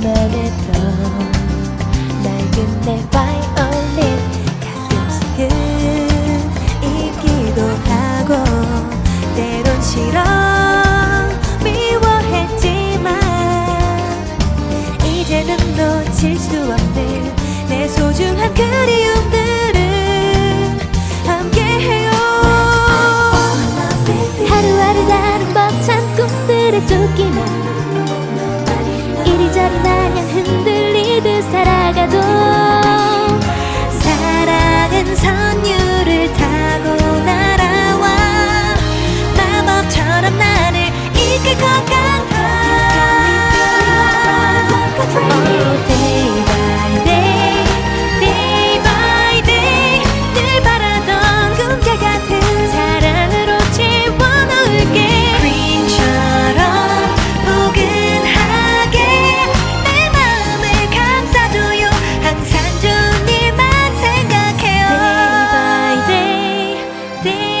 노래던 낡은 내 바이올린 가끔씩은 입기도 하고 때론 싫어 미워했지만 이제는 놓칠 수 없는 내 소중한 그리움을 함께해요 things.